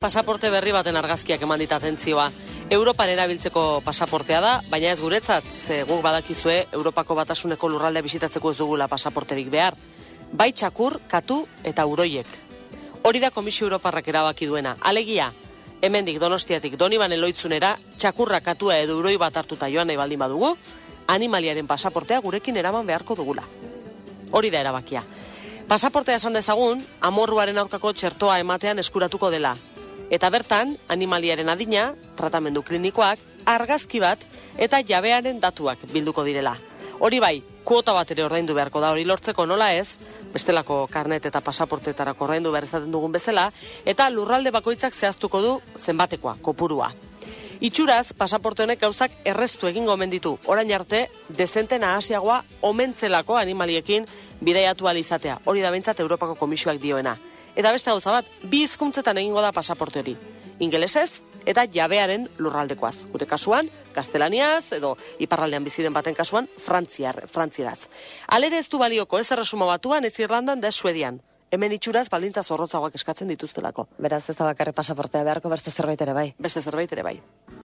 Pasaporte berri baten argazkiak eman dit atentzioa. Europan erabiltzeko pasaportea da, baina ez guretzat, ze guk badakizue Europako batasuneko lurraldea bisitatzeko ez dugula pasaporterik behar. Bai txakur, katu eta uroiek. Hori da Komisio Europarrak erabaki duena. Alegia, hemendik donostiatik doniban eloitzunera, txakurra katua edo uroi bat hartuta joan nahi baldin badugu, animaliaren pasaportea gurekin eraman beharko dugula. Hori da erabakia. Pasaportea esan dezagun, amorruaren aurkako txertoa ematean eskuratuko dela, Eta bertan, animaliaren adina, tratamendu klinikoak, argazki bat eta jabearen datuak bilduko direla. Hori bai, kuota bat ere ordaindu beharko da hori lortzeko nola ez, bestelako karnet eta pasaportetarako ordaindu behar izaten dugun bezala, eta lurralde bakoitzak zehaztuko du zenbatekoa, kopurua. Itxuraz, pasaporte honek gauzak erreztu egin gomen ditu. Orain arte, dezenten ahasiagoa omentzelako animaliekin bideiatu izatea. Hori da bentsat Europako Komisioak dioena. Eta beste gauza bat, bi hizkuntzetan egingo da pasaporte hori. Ingelesez eta jabearen lurraldekoaz. Gure kasuan, gaztelaniaz edo iparraldean biziden baten kasuan, frantziar, frantzieraz. Alere ez du balioko ez erresuma batuan, ez Irlandan da Suedian. Hemen itxuraz baldintza zorrotzagoak eskatzen dituztelako. Beraz ez da bakarri pasaportea beharko beste zerbait ere bai. Beste zerbait ere bai.